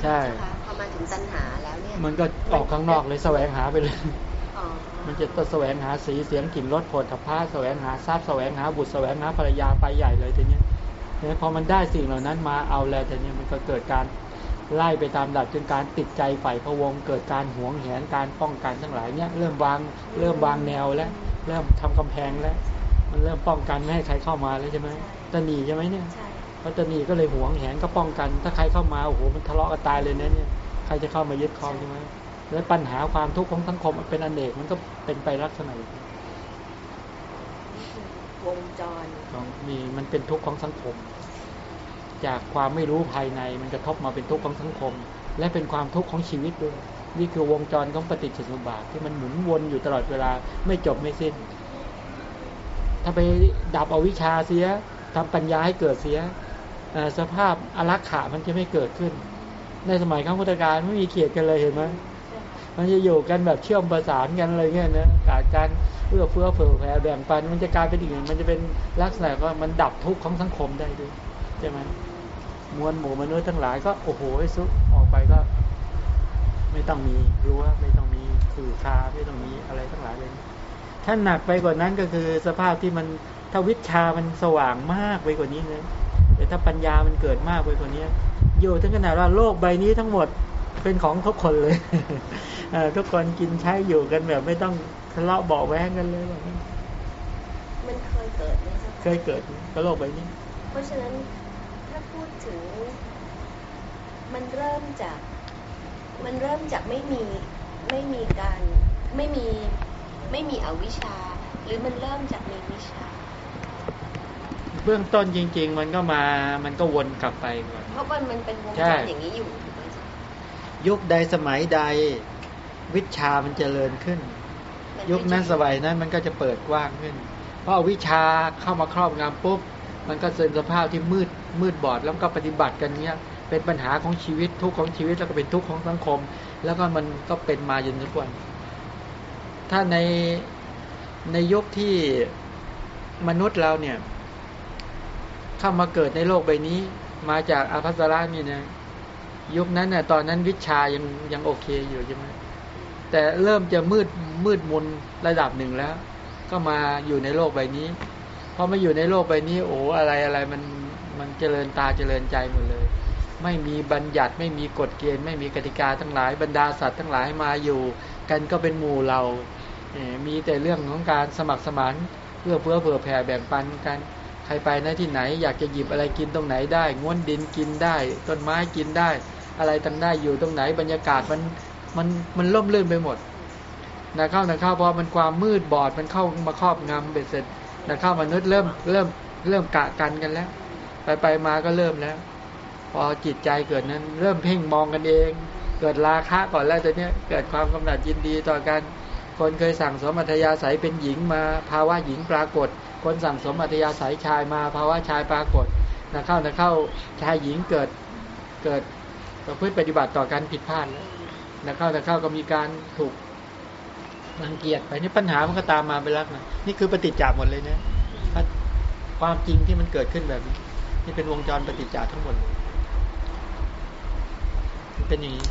ใช่ไหมคะพอมาถึงตัณหาแล้วเนี่ยมันก็ออกข้างนอกเลยแสวงหาไปเลยอ๋อมันจะต้องแสวงหาสีเสียงกลิ่นรสผลทพะแสวงหาทรัพย์แสวงหาบุตรแสวงหาภรรยาไปใหญ่เลยทีเนี้ยเนี่ยพอมันได้สิ่งเหล่านั้นมาเอาแล้วทีเนี้ยมันก็เกิดการไล่ไปตามดับจนการติดใจใฝ่พะวง เกิดการหวงแหนการป้องกันทั้งหลายเนี่ยเริ่มวางเริ่มวางแนวแล้วเริ่มทำกำแพงแล้ว มันเริ่มป้องกันไม่ให้ใครเข้ามาแล้วใช่ไหมตะหนีใช่ไหมเนี่ยใช่พ ระตนีก็เลยหวงแหนก็ป้องกัน ถ้าใครเข้ามาโอ้โหมันทะเลาะกันตายเลยนะเนี่ยใครจะเข้ามายึดครองใช่ไหมและปัญหาความทุกข์ของสังคมมันเป็นอนเนกมันก็เป็นไปลักษณะอย่างนี้นี่คือวงจรของมีมันเป็นทุกข์ของสังคม จากความไม่รู้ภายในมันกระทบมาเป็นทุกข์ของสังคม และเป็นความทุกข์ของชีวิตด้วย นี่คือวงจรของปฏิจจสมุปบาทที่มันหมุนวนอยู่ตลอดเวลาไม่จบไม่สิ้น ถ้าไปดับอวิชชาเสียทำปัญญาให้เกิดเสียเอ่อ สภาพอรักขามันจะไม่เกิดขึ้น ในสมัยข้างพุทธกาลไม่มีเขียดกันเลยเห็นไหมมันจะอยู่กันแบบเชื่อมประสานกันอะไรเงี้ยนะการการเอื้อเฟื้อเผื่อแผ่แบ่งปัน มันจะกลายเป็นอีกอย่างมันจะเป็นลักษณะว่ามันดับทุกข์ของสังคมได้ด้วยใช่ไหมมวลหมู่มนุษย์ทั้งหลายก็โอ้โหไอ้ซุออกไปก็ ไม่ต้องมีรั้วไม่ต้องมีขื่อคาไม่ต้องมีอะไรทั้งหลายเลยถ้าหนักไปกว่านั้นก็คือสภาพที่มันถ้าวิชามันสว่างมากไปกว่านี้นะ แต่ถ้าปัญญามันเกิดมากไปกว่านี้อยู่ถึงขนาดว่าโลกใบนี้ทั้งหมดเป็นของทุกคนเลยเอ่อทุกคนกินใช้อยู่กันแบบไม่ต้องทะเลาะเบาะแว้งกันเลยแบบนี้มันเคยเกิดไหมคะเคยเกิดกับโลกใบนี้ เพราะฉะนั้นถ้าพูดถึง มันเริ่มจาก มันเริ่มจากไม่มีไม่มีการไม่มีไม่มีอวิชชา หรือมันเริ่มจากมีวิชา เบื้องต้นจริง ๆ มันก็มา มันก็วนกลับไปก่อนเพราะมันมันเป็นวงใช่จรอย่างนี้อยู่ถูกไหมจ๊ะยุคใดสมัยใดวิชามันเจริญขึ้นมัยุคนั้นสมัยนั้นมันก็จะเปิดกว้างขึ้น เพราะวิชาเข้ามาครอบงำปุ๊บมันก็เป็นสภาพที่มืดมืดบอดแล้วก็ปฏิบัติกันเนี้ย เป็นปัญหาของชีวิตทุกข์ของชีวิตแล้วก็เป็นทุกข์ของสังคม แล้วก็มันก็เป็นมาจนทุกวัน ถ้าในในยุคที่มนุษย์เราเนี่ย เข้ามาเกิดในโลกใบนี้ มาจากอาภัสรานี่นะ ยุคนั้นน่ะตอนนั้นวิชายังยังโอเคอยู่ใช่ไหมแต่เริ่มจะมืดมืดมนระดับหนึ่งแล้ว ก็มาอยู่ในโลกใบนี้พอมาอยู่ในโลกใบนี้ โอ้อะไรอะไรมันมันเจริญตาเจริญใจหมดเลย ไม่มีบัญญัติไม่มีกฎเกณฑ์ ไม่มีกติกาทั้งหลายบรรดาสัตว์ทั้งหลายมาอยู่ กันก็เป็นหมู่เราเออมีแต่เรื่องของการสมัครสมานเพื่อเพื่อเผื่อแผ่แบ่งปันกัน รไปน้าที่ไหน อยากจะหยิบอะไรกินตรงไหนได้ง้วนดินกินได้ ต้นไม้กินได้ อะไรต่างได้อยู่ตรงไหนบรรยากาศมันมันมันล่มลื่นไปหมดนะเข้านะเข้าพอมันความมืดบอดมันเข้ามาครอบงำเบ็ดเสร็จนะเข้ามนุษย์เริ่มเริ่มเริ่มกะกันกันแล้ว ไปไปมาก็เริ่มแล้ว พอจิตใจเกิดนั้น เริ่มเพ่งมองกันเอง เกิดราคะก่อนแล้วแต่เนี้ยเกิดความกำหนัดยินดีต่อกัน คนเคยสั่งสมอัธยาศัยเป็นหญิงมาภาวะหญิงปรากฏ คนสั่งสมอัธยาศัยชายมาภาวะชายปรากฏนะเข้านะเข้าชายหญิงเกิดเกิดประพฤติปฏิบัติต่อกันผิดพลาดแล้วนะเข้านะเข้าก็มีการถูกรังเกียจไปนี่ปัญหามันก็ตามมาเป็นลักษณะนี่คือปฏิจจาหมดเลยนะความจริงที่มันเกิดขึ้นแบบนี้นี่เป็นวงจรปฏิจจาทั้งหมด เป็นอย่างนี้